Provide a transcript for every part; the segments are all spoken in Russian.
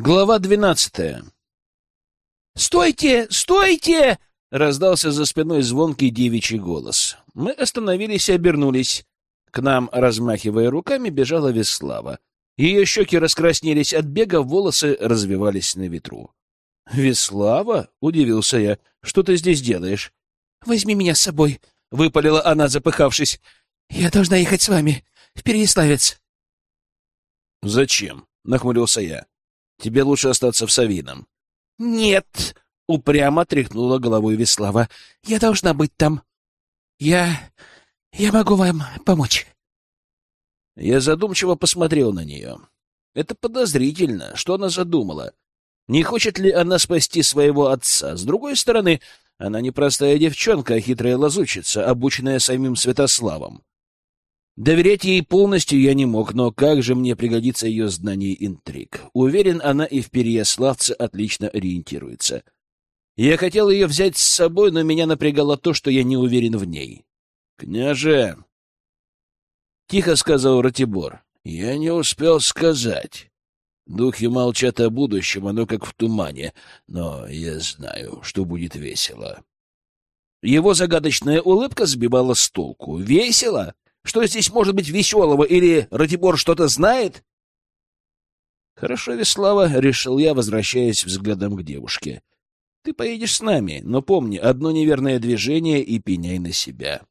Глава двенадцатая. «Стойте! Стойте!» — раздался за спиной звонкий девичий голос. Мы остановились и обернулись. К нам, размахивая руками, бежала Веслава. Ее щеки раскраснелись от бега, волосы развивались на ветру. «Веслава?» — удивился я. «Что ты здесь делаешь?» «Возьми меня с собой», — выпалила она, запыхавшись. «Я должна ехать с вами, в Переяславец». «Зачем?» — нахмурился я. «Тебе лучше остаться в Савином». «Нет!» — упрямо тряхнула головой Веслава. «Я должна быть там. Я... я могу вам помочь». Я задумчиво посмотрел на нее. Это подозрительно. Что она задумала? Не хочет ли она спасти своего отца? С другой стороны, она не простая девчонка, а хитрая лазучица, обученная самим Святославом. Доверять ей полностью я не мог, но как же мне пригодится ее знание интриг? Уверен, она и в Переяславце отлично ориентируется. Я хотел ее взять с собой, но меня напрягало то, что я не уверен в ней. «Княже!» — тихо сказал Ратибор. «Я не успел сказать. Духи молчат о будущем, оно как в тумане, но я знаю, что будет весело». Его загадочная улыбка сбивала с толку. «Весело? Что здесь может быть веселого? Или Ратибор что-то знает? Хорошо, Веслава, — решил я, возвращаясь взглядом к девушке. Ты поедешь с нами, но помни, одно неверное движение и пеняй на себя.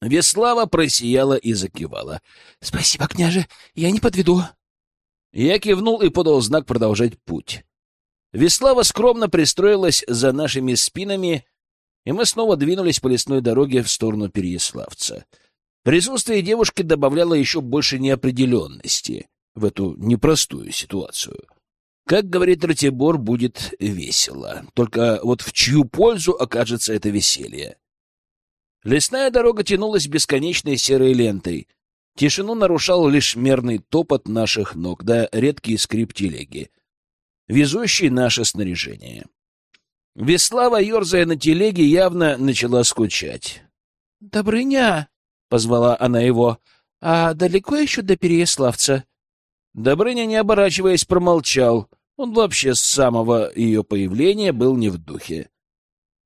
Веслава просияла и закивала. — Спасибо, княже, я не подведу. Я кивнул и подал знак продолжать путь. Веслава скромно пристроилась за нашими спинами, и мы снова двинулись по лесной дороге в сторону Переяславца. Присутствие девушки добавляло еще больше неопределенности в эту непростую ситуацию. Как говорит Ратибор, будет весело. Только вот в чью пользу окажется это веселье? Лесная дорога тянулась бесконечной серой лентой. Тишину нарушал лишь мерный топот наших ног, да редкий скрип телеги, везущий наше снаряжение. Веслава, ерзая на телеге, явно начала скучать. — Добрыня! — позвала она его. — А далеко еще до Переяславца? Добрыня, не оборачиваясь, промолчал. Он вообще с самого ее появления был не в духе.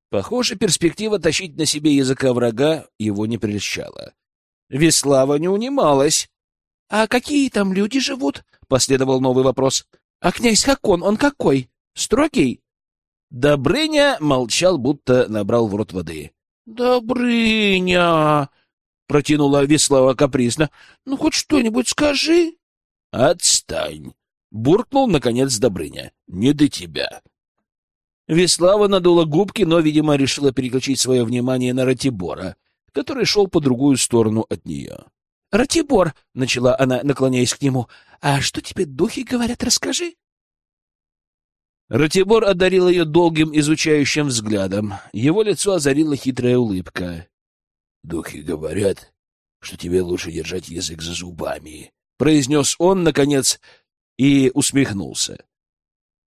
Похоже, перспектива тащить на себе языка врага его не прельщала. Веслава не унималась. — А какие там люди живут? — последовал новый вопрос. — А князь Хакон, он какой? Строгий? Добрыня молчал, будто набрал в рот воды. — Добрыня! Протянула Веслава капризно. Ну хоть что-нибудь скажи. Отстань, буркнул наконец Добрыня. Не до тебя. Веслава надула губки, но, видимо, решила переключить свое внимание на Ратибора, который шел по другую сторону от нее. — Ратибор, — начала она, наклоняясь к нему, — а что тебе духи говорят, расскажи. Ратибор одарил ее долгим изучающим взглядом. Его лицо озарила хитрая улыбка. Духи говорят, что тебе лучше держать язык за зубами, — произнес он, наконец, и усмехнулся.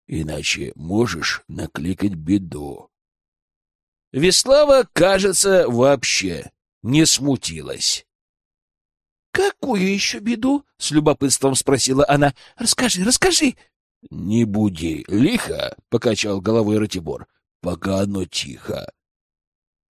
Иначе можешь накликать беду. Веслава, кажется, вообще не смутилась. — Какую еще беду? — с любопытством спросила она. — Расскажи, расскажи. — Не буди лихо, — покачал головой Ратибор, — пока оно тихо.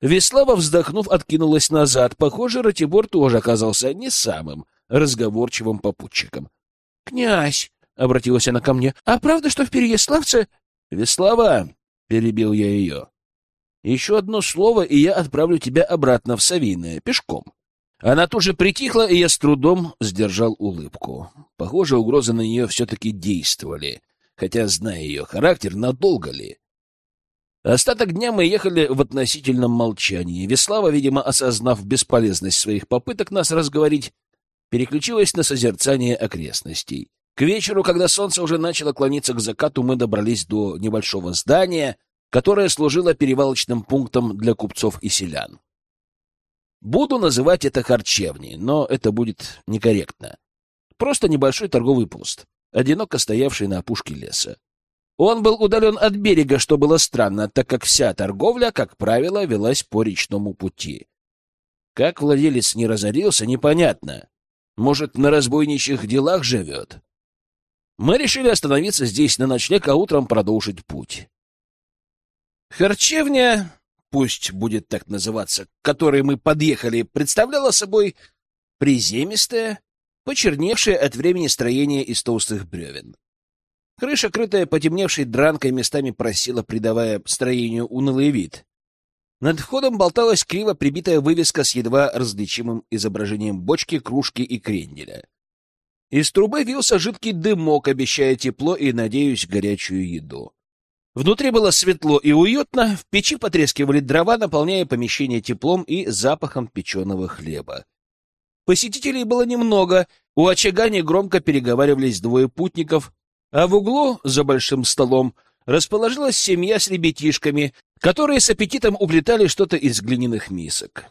Веслава, вздохнув, откинулась назад. Похоже, Ратибор тоже оказался не самым разговорчивым попутчиком. — Князь! — обратилась она ко мне. — А правда, что в Переяславце... — Веслава! — перебил я ее. — Еще одно слово, и я отправлю тебя обратно в Савиное, пешком. Она тоже притихла, и я с трудом сдержал улыбку. Похоже, угрозы на нее все-таки действовали, хотя, зная ее характер, надолго ли? Остаток дня мы ехали в относительном молчании. Веслава, видимо, осознав бесполезность своих попыток нас разговорить, переключилась на созерцание окрестностей. К вечеру, когда солнце уже начало клониться к закату, мы добрались до небольшого здания, которое служило перевалочным пунктом для купцов и селян. Буду называть это харчевней, но это будет некорректно. Просто небольшой торговый пост, одиноко стоявший на опушке леса. Он был удален от берега, что было странно, так как вся торговля, как правило, велась по речному пути. Как владелец не разорился, непонятно. Может, на разбойничьих делах живет? Мы решили остановиться здесь на ночлег, а утром продолжить путь. Харчевня, пусть будет так называться, к которой мы подъехали, представляла собой приземистое, почерневшее от времени строение из толстых бревен. Крыша, крытая потемневшей дранкой, местами просела, придавая строению унылый вид. Над входом болталась криво прибитая вывеска с едва различимым изображением бочки, кружки и кренделя. Из трубы вился жидкий дымок, обещая тепло и, надеюсь, горячую еду. Внутри было светло и уютно, в печи потрескивали дрова, наполняя помещение теплом и запахом печеного хлеба. Посетителей было немного, у очага негромко переговаривались двое путников, а в углу, за большим столом, расположилась семья с ребятишками, которые с аппетитом уплетали что-то из глиняных мисок.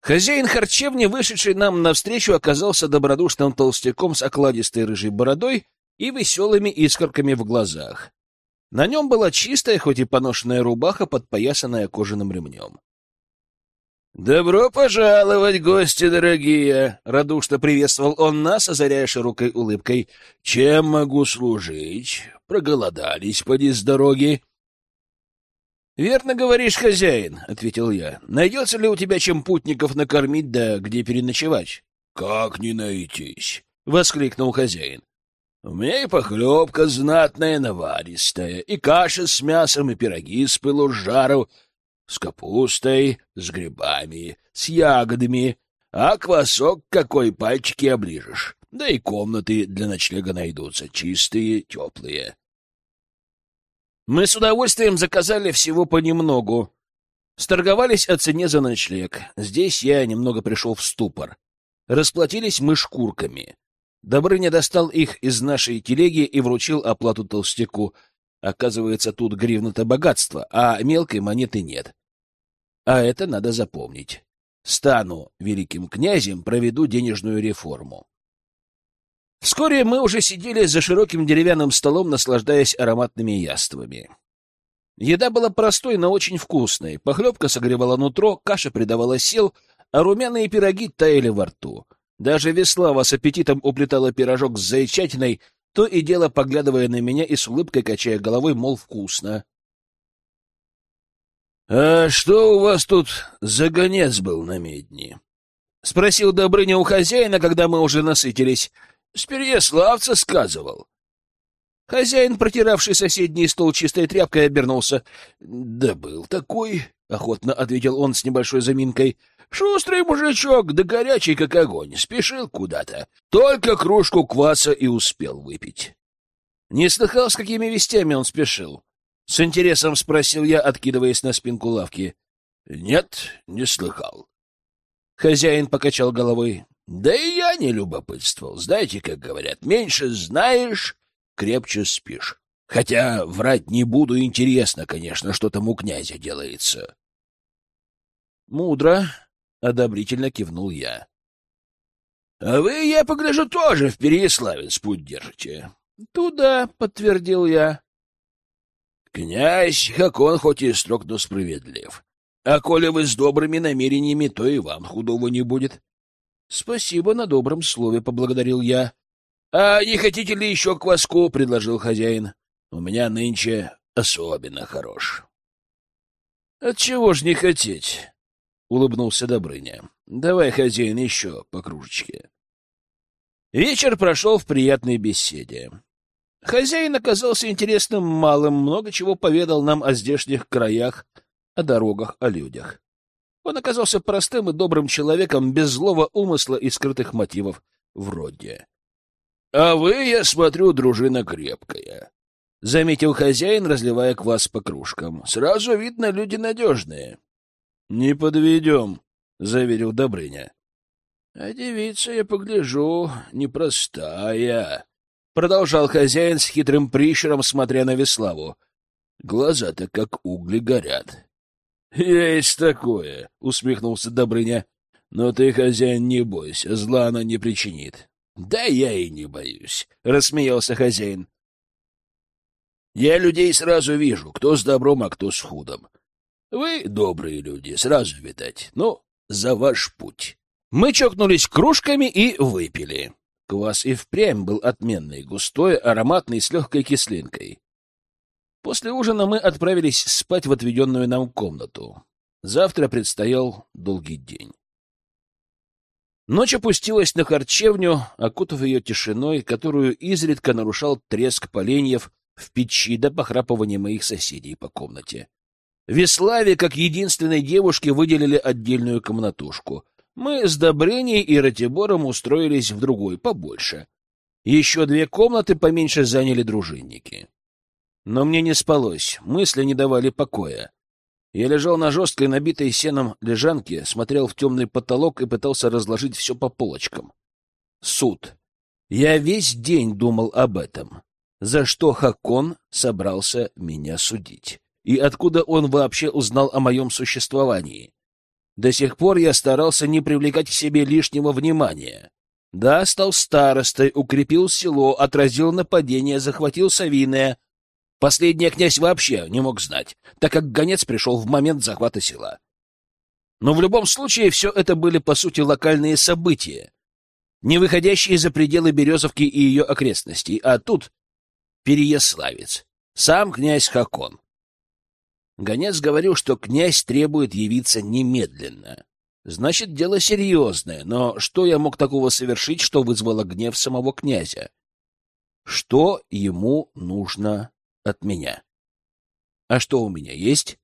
Хозяин харчевни, вышедший нам навстречу, оказался добродушным толстяком с окладистой рыжей бородой и веселыми искорками в глазах. На нем была чистая, хоть и поношенная рубаха, подпоясанная кожаным ремнем. «Добро пожаловать, гости дорогие!» — радушно приветствовал он нас, озаряя широкой улыбкой. «Чем могу служить? Проголодались, поди с дороги!» «Верно говоришь, хозяин», — ответил я. «Найдется ли у тебя чем путников накормить, да где переночевать?» «Как не найтись?» — воскликнул хозяин. «У меня и похлебка знатная, наваристая, и каша с мясом, и пироги с пылу с жару, с капустой, с грибами, с ягодами, а квасок какой пальчики оближешь. Да и комнаты для ночлега найдутся, чистые, теплые. Мы с удовольствием заказали всего понемногу. Сторговались о цене за ночлег. Здесь я немного пришел в ступор. Расплатились мы шкурками. Добрыня достал их из нашей телеги и вручил оплату толстяку. Оказывается, тут гривна-то богатство, а мелкой монеты нет. А это надо запомнить. Стану великим князем, проведу денежную реформу. Вскоре мы уже сидели за широким деревянным столом, наслаждаясь ароматными яствами. Еда была простой, но очень вкусной. Похлебка согревала нутро, каша придавала сил, а румяные пироги таяли во рту. Даже Веслава с аппетитом уплетала пирожок с зайчатиной, то и дело поглядывая на меня и с улыбкой качая головой, мол, вкусно. «А что у вас тут за гонец был на медне?» — спросил Добрыня у хозяина, когда мы уже насытились. «С Переяславца сказывал». Хозяин, протиравший соседний стол чистой тряпкой, обернулся. «Да был такой», — охотно ответил он с небольшой заминкой. «Шустрый мужичок, да горячий, как огонь, спешил куда-то. Только кружку кваса и успел выпить». Не слыхал, с какими вестями он спешил. С интересом спросил я, откидываясь на спинку лавки. Нет, не слыхал. Хозяин покачал головой. Да и я не любопытствовал. Знаете, как говорят, меньше знаешь, крепче спишь. Хотя врать не буду, интересно, конечно, что там у князя делается. Мудро, одобрительно кивнул я. — А вы, я погляжу, тоже в Переяславец путь держите. — Туда, — подтвердил я. Князь, как он хоть и строг, но справедлив. А коли вы с добрыми намерениями, то и вам худого не будет. — Спасибо на добром слове, — поблагодарил я. — А не хотите ли еще кваску? — предложил хозяин. — У меня нынче особенно хорош. — Отчего ж не хотеть? — улыбнулся Добрыня. — Давай, хозяин, еще по кружечке. Вечер прошел в приятной беседе. Хозяин оказался интересным малым, много чего поведал нам о здешних краях, о дорогах, о людях. Он оказался простым и добрым человеком, без злого умысла и скрытых мотивов, вроде. — А вы, я смотрю, дружина крепкая, — заметил хозяин, разливая квас по кружкам. — Сразу видно, люди надежные. — Не подведем, — заверил Добрыня. — А девица, я погляжу, непростая, Продолжал хозяин с хитрым прищуром, смотря на Веславу. Глаза-то как угли горят. — Есть такое, — усмехнулся Добрыня. — Но ты, хозяин, не бойся, зла она не причинит. — Да я и не боюсь, — рассмеялся хозяин. — Я людей сразу вижу, кто с добром, а кто с худом. Вы добрые люди, сразу видать. Ну, за ваш путь. Мы чокнулись кружками и выпили. Квас и впрямь был отменный, густой, ароматный, с легкой кислинкой. После ужина мы отправились спать в отведенную нам комнату. Завтра предстоял долгий день. Ночь опустилась на харчевню, окутав ее тишиной, которую изредка нарушал треск поленьев в печи до похрапывания моих соседей по комнате. Веславе, как единственной девушке, выделили отдельную комнатушку. Мы с Добрыней и Ратибором устроились в другой, побольше. Еще две комнаты поменьше заняли дружинники. Но мне не спалось, мысли не давали покоя. Я лежал на жесткой, набитой сеном лежанке, смотрел в темный потолок и пытался разложить все по полочкам. Суд. Я весь день думал об этом. За что Хакон собрался меня судить? И откуда он вообще узнал о моем существовании? До сих пор я старался не привлекать к себе лишнего внимания. Да, стал старостой, укрепил село, отразил нападение, захватил Савиное — Последний князь вообще не мог знать, так как гонец пришел в момент захвата села. Но в любом случае все это были, по сути, локальные события, не выходящие за пределы Березовки и ее окрестностей, а тут Переяславец, сам князь Хакон. Гонец говорил, что князь требует явиться немедленно. Значит, дело серьезное, но что я мог такого совершить, что вызвало гнев самого князя? Что ему нужно от меня. А что у меня есть?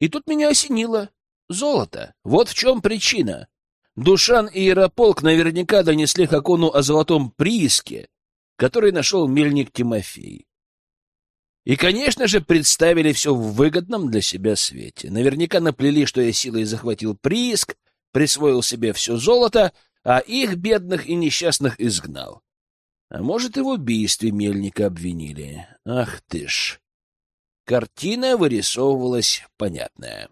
И тут меня осенило. Золото. Вот в чем причина. Душан и Ярополк наверняка донесли Хакону о золотом прииске, который нашел мельник Тимофей. И, конечно же, представили все в выгодном для себя свете. Наверняка наплели, что я силой захватил прииск, присвоил себе все золото, а их, бедных и несчастных, изгнал. А может, и в убийстве мельника обвинили. Ах ты ж! Картина вырисовывалась понятная.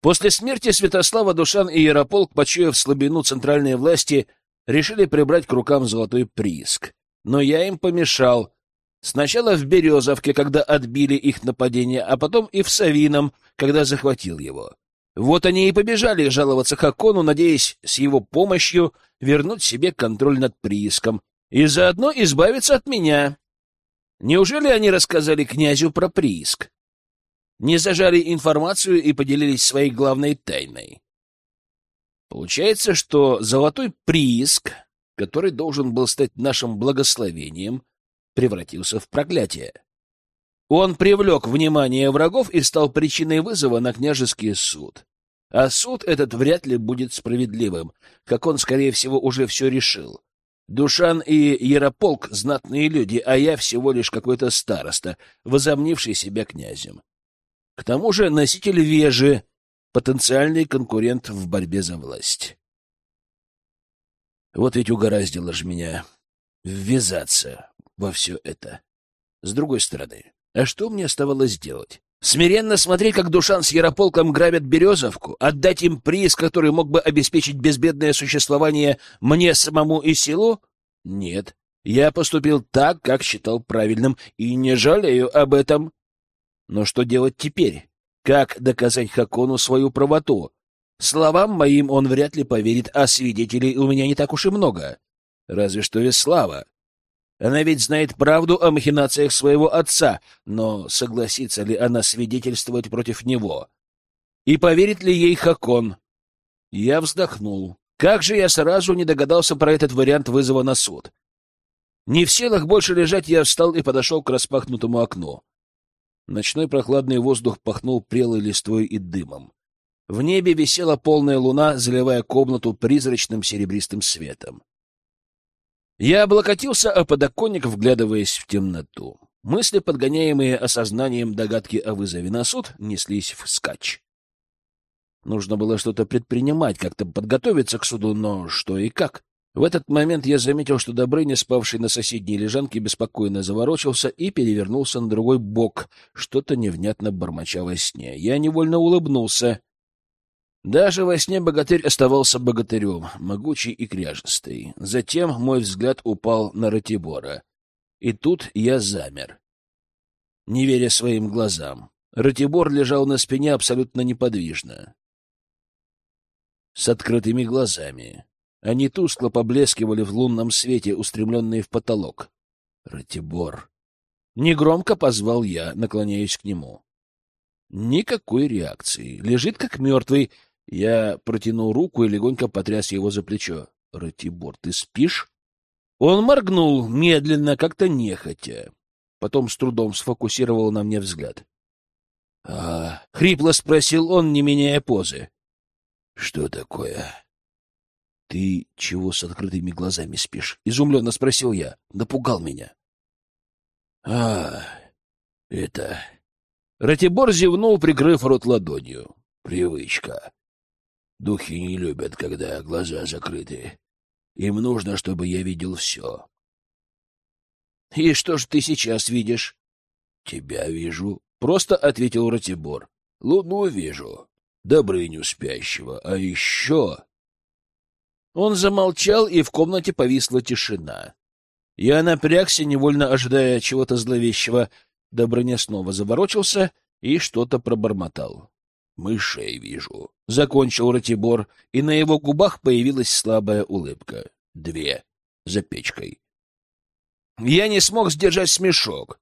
После смерти Святослава Душан и Ярополк, почуяв слабину центральной власти, решили прибрать к рукам золотой прииск. Но я им помешал. Сначала в Березовке, когда отбили их нападение, а потом и в Савином, когда захватил его. Вот они и побежали жаловаться Хакону, надеясь с его помощью вернуть себе контроль над прииском, и заодно избавиться от меня. Неужели они рассказали князю про прииск? Не зажали информацию и поделились своей главной тайной. Получается, что золотой прииск, который должен был стать нашим благословением, превратился в проклятие. Он привлек внимание врагов и стал причиной вызова на княжеский суд. А суд этот вряд ли будет справедливым, как он, скорее всего, уже все решил. Душан и Ярополк — знатные люди, а я всего лишь какой-то староста, возомнивший себя князем. К тому же носитель вежи — потенциальный конкурент в борьбе за власть. Вот ведь угораздило же меня ввязаться во все это. С другой стороны, а что мне оставалось делать? Смиренно смотреть, как Душан с Ярополком грабят Березовку, отдать им приз, который мог бы обеспечить безбедное существование мне самому и селу? Нет, я поступил так, как считал правильным, и не жалею об этом. Но что делать теперь? Как доказать Хакону свою правоту? Словам моим он вряд ли поверит, а свидетелей у меня не так уж и много. Разве что Веслава. Она ведь знает правду о махинациях своего отца, но согласится ли она свидетельствовать против него? И поверит ли ей Хакон? Я вздохнул. Как же я сразу не догадался про этот вариант вызова на суд? Не в силах больше лежать, я встал и подошел к распахнутому окну. Ночной прохладный воздух пахнул прелой листвой и дымом. В небе висела полная луна, заливая комнату призрачным серебристым светом. Я облокотился о подоконник, вглядываясь в темноту. Мысли, подгоняемые осознанием догадки о вызове на суд, неслись вскачь. Нужно было что-то предпринимать, как-то подготовиться к суду, но что и как. В этот момент я заметил, что Добрыня, спавший на соседней лежанке, беспокойно заворочился и перевернулся на другой бок, что-то невнятно бормоча во сне. Я невольно улыбнулся. Даже во сне богатырь оставался богатырем, могучий и кряжестый. Затем мой взгляд упал на Ратибора. И тут я замер, не веря своим глазам. Ратибор лежал на спине абсолютно неподвижно, с открытыми глазами. Они тускло поблескивали в лунном свете, устремленные в потолок. «Ратибор!» Негромко позвал я, наклоняясь к нему. Никакой реакции. Лежит как мертвый. Я протянул руку и легонько потряс его за плечо. «Ратибор, ты спишь?» Он моргнул медленно, как-то нехотя. Потом с трудом сфокусировал на мне взгляд. — А, — хрипло спросил он, не меняя позы. — Что такое? — Ты чего с открытыми глазами спишь? — изумленно спросил я. Напугал меня. — А, это... Ратибор зевнул, прикрыв рот ладонью. — Привычка. Духи не любят, когда глаза закрыты. Им нужно, чтобы я видел все. — И что ж ты сейчас видишь? — Тебя вижу, — просто ответил Ратибор. — Луну вижу, Добрыню спящего, а еще... Он замолчал, и в комнате повисла тишина. Я напрягся, невольно ожидая чего-то зловещего. Добрыня снова заворочился и что-то пробормотал. «Мышей вижу», — закончил Ратибор, и на его губах появилась слабая улыбка. «Две. За печкой». Я не смог сдержать смешок.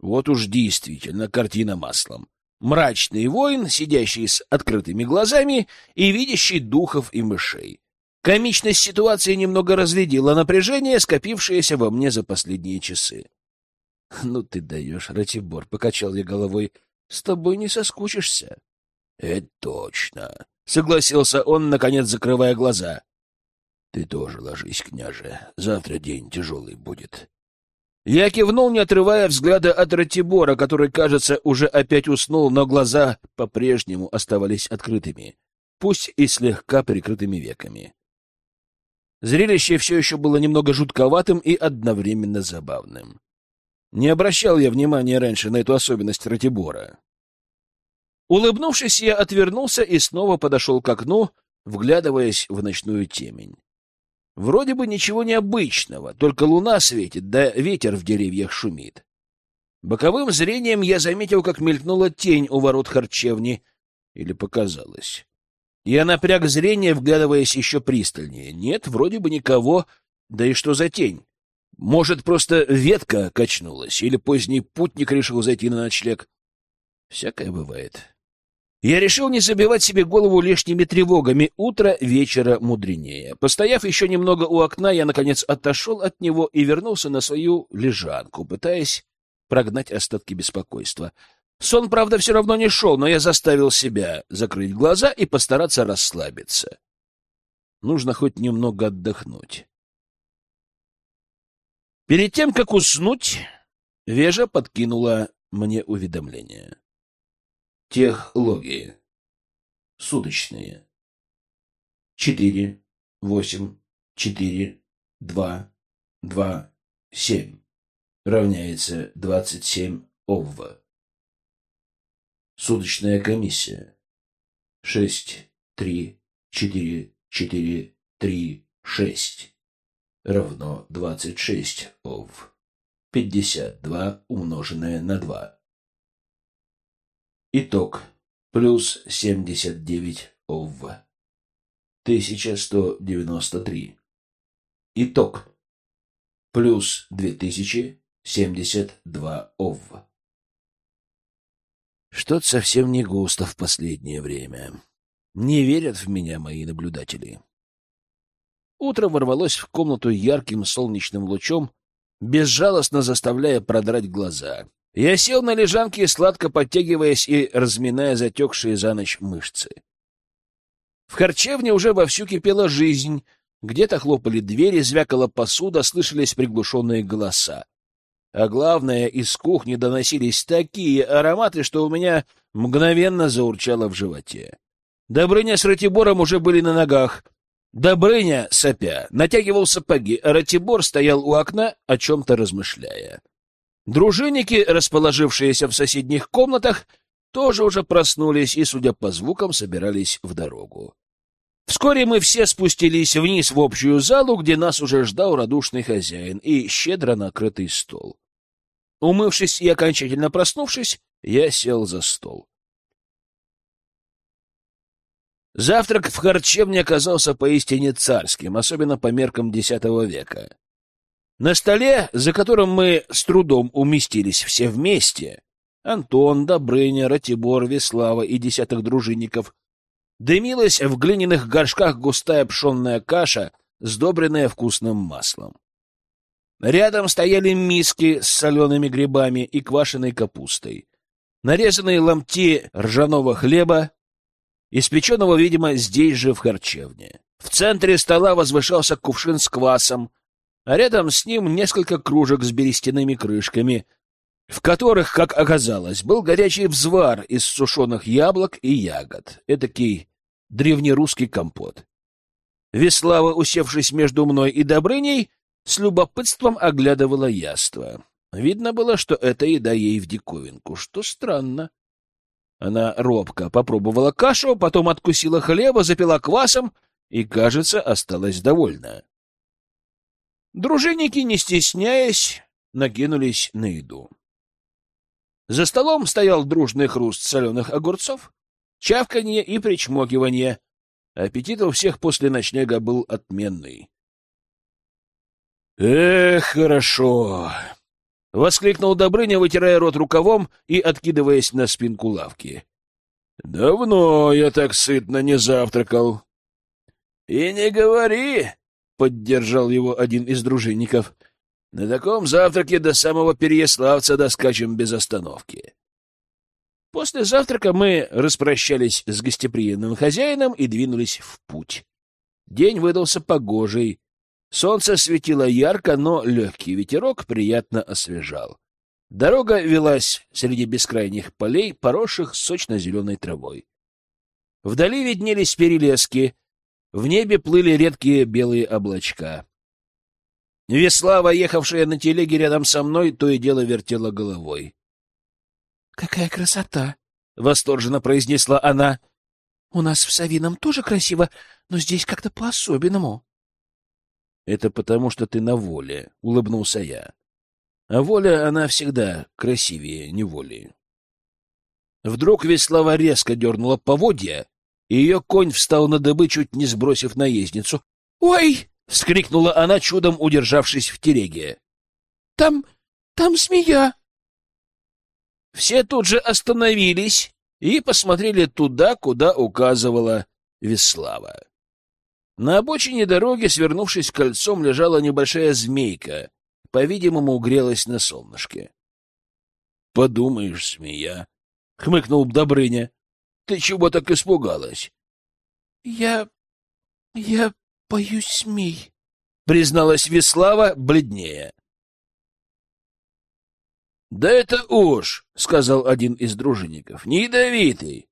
Вот уж действительно картина маслом. Мрачный воин, сидящий с открытыми глазами и видящий духов и мышей. Комичность ситуации немного разрядила напряжение, скопившееся во мне за последние часы. — Ну ты даешь, Ратибор, — покачал я головой, — с тобой не соскучишься. — Это точно, — согласился он, наконец закрывая глаза. — Ты тоже ложись, княже, завтра день тяжелый будет. Я кивнул, не отрывая взгляда от Ратибора, который, кажется, уже опять уснул, но глаза по-прежнему оставались открытыми, пусть и слегка прикрытыми веками. Зрелище все еще было немного жутковатым и одновременно забавным. Не обращал я внимания раньше на эту особенность Ратибора. Улыбнувшись, я отвернулся и снова подошел к окну, вглядываясь в ночную темень. Вроде бы ничего необычного, только луна светит, да ветер в деревьях шумит. Боковым зрением я заметил, как мелькнула тень у ворот харчевни. Или показалось. Я напряг зрение, вглядываясь еще пристальнее. Нет, вроде бы никого. Да и что за тень? Может, просто ветка качнулась, или поздний путник решил зайти на ночлег. Всякое бывает. Я решил не забивать себе голову лишними тревогами. Утро вечера мудренее. Постояв еще немного у окна, я, наконец, отошел от него и вернулся на свою лежанку, пытаясь прогнать остатки беспокойства. Сон, правда, все равно не шел, но я заставил себя закрыть глаза и постараться расслабиться. Нужно хоть немного отдохнуть. Перед тем, как уснуть, Вежа подкинула мне уведомление. Техлогии. Суточные. Четыре, восемь, четыре, два, два, семь. Равняется двадцать семь овва. Суточная комиссия. Шесть, три, четыре, четыре, три, шесть. Равно двадцать шесть ов. Пятьдесят два умноженное на два. Итог. Плюс семьдесят девять ов. Тысяча сто девяносто три. Итог. Плюс две тысячи семьдесят два ов. Что-то совсем не густо в последнее время. Не верят в меня мои наблюдатели. Утро ворвалось в комнату ярким солнечным лучом, безжалостно заставляя продрать глаза. Я сел на лежанке, сладко подтягиваясь и разминая затекшие за ночь мышцы. В харчевне уже вовсю кипела жизнь. Где-то хлопали двери, звякала посуда, слышались приглушенные голоса. А главное, из кухни доносились такие ароматы, что у меня мгновенно заурчало в животе. Добрыня с Ратибором уже были на ногах. Добрыня, сопя, натягивал сапоги, а Ратибор стоял у окна, о чем-то размышляя. Дружинники, расположившиеся в соседних комнатах, тоже уже проснулись и, судя по звукам, собирались в дорогу. Вскоре мы все спустились вниз в общую залу, где нас уже ждал радушный хозяин и щедро накрытый стол. Умывшись и окончательно проснувшись, я сел за стол. Завтрак в харчевне оказался поистине царским, особенно по меркам X века. На столе, за которым мы с трудом уместились все вместе, Антон, Добрыня, Ратибор, Веслава и десяток дружинников, дымилась в глиняных горшках густая пшенная каша, сдобренная вкусным маслом. Рядом стояли миски с солеными грибами и квашеной капустой, нарезанные ломти ржаного хлеба, испеченного, видимо, здесь же, в харчевне. В центре стола возвышался кувшин с квасом, а рядом с ним несколько кружек с берестяными крышками, в которых, как оказалось, был горячий взвар из сушеных яблок и ягод, этакий древнерусский компот. Веслава, усевшись между мной и Добрыней, с любопытством оглядывала яство. Видно было, что эта еда ей в диковинку, что странно. Она робко попробовала кашу, потом откусила хлеба, запила квасом и, кажется, осталась довольна. Дружинники, не стесняясь, накинулись на еду. За столом стоял дружный хруст соленых огурцов, чавканье и причмокивание. Аппетит у всех после ночлега был отменный. «Эх, хорошо!» — воскликнул Добрыня, вытирая рот рукавом и откидываясь на спинку лавки. — Давно я так сытно не завтракал. — И не говори, — поддержал его один из дружинников. — На таком завтраке до самого Переяславца доскачем без остановки. После завтрака мы распрощались с гостеприимным хозяином и двинулись в путь. День выдался погожий, Солнце светило ярко, но легкий ветерок приятно освежал. Дорога велась среди бескрайних полей, поросших сочно-зеленой травой. Вдали виднелись перелески, в небе плыли редкие белые облачка. Веслава, ехавшая на телеге рядом со мной, то и дело вертела головой. — Какая красота! — восторженно произнесла она. — У нас в Савином тоже красиво, но здесь как-то по-особенному. Это потому, что ты на воле, — улыбнулся я. А воля, она всегда красивее неволи. Вдруг Веслава резко дернула поводья, и ее конь встал на дыбы, чуть не сбросив наездницу. «Ой!» — вскрикнула она, чудом удержавшись в тереге. «Там... там змея!» Все тут же остановились и посмотрели туда, куда указывала Веслава. На обочине дороги, свернувшись кольцом, лежала небольшая змейка, по-видимому, угрелась на солнышке. — Подумаешь, змея! — хмыкнул Добрыня. — Ты чего так испугалась? — Я... я боюсь змей, — призналась Веслава бледнее. — Да это уж, — сказал один из дружинников, — не ядовитый.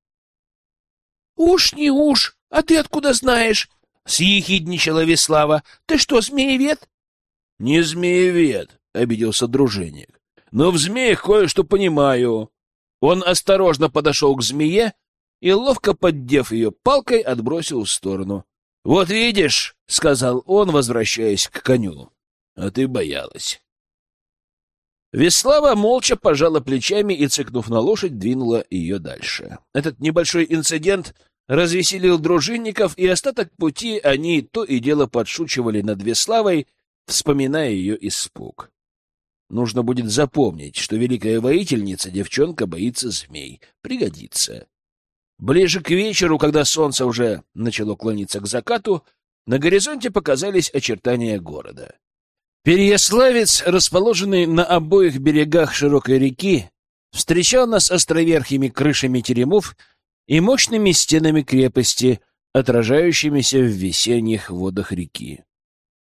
— Уж не уж, а ты откуда знаешь? — съехидничала Веслава. — Ты что, змеевед? — Не змеевед, — обиделся дружинник. — Но в змеях кое-что понимаю. Он осторожно подошел к змее и, ловко поддев ее палкой, отбросил в сторону. — Вот видишь, — сказал он, возвращаясь к коню. — А ты боялась. Веслава молча пожала плечами и, цыкнув на лошадь, двинула ее дальше. Этот небольшой инцидент развеселил дружинников, и остаток пути они то и дело подшучивали над Веславой, вспоминая ее испуг. Нужно будет запомнить, что великая воительница девчонка боится змей. Пригодится. Ближе к вечеру, когда солнце уже начало клониться к закату, на горизонте показались очертания города. Переяславец, расположенный на обоих берегах широкой реки, встречал нас островерхими крышами теремов и мощными стенами крепости, отражающимися в весенних водах реки.